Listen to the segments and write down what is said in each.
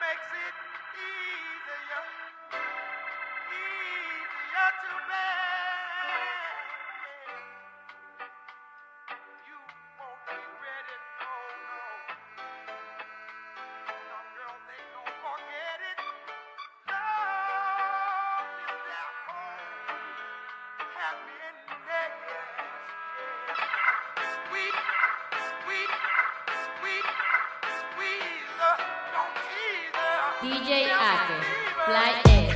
makes it easier, easier to bear. DJ Ake, Fly.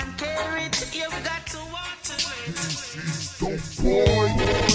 and care it, you've got to water it. This is The boy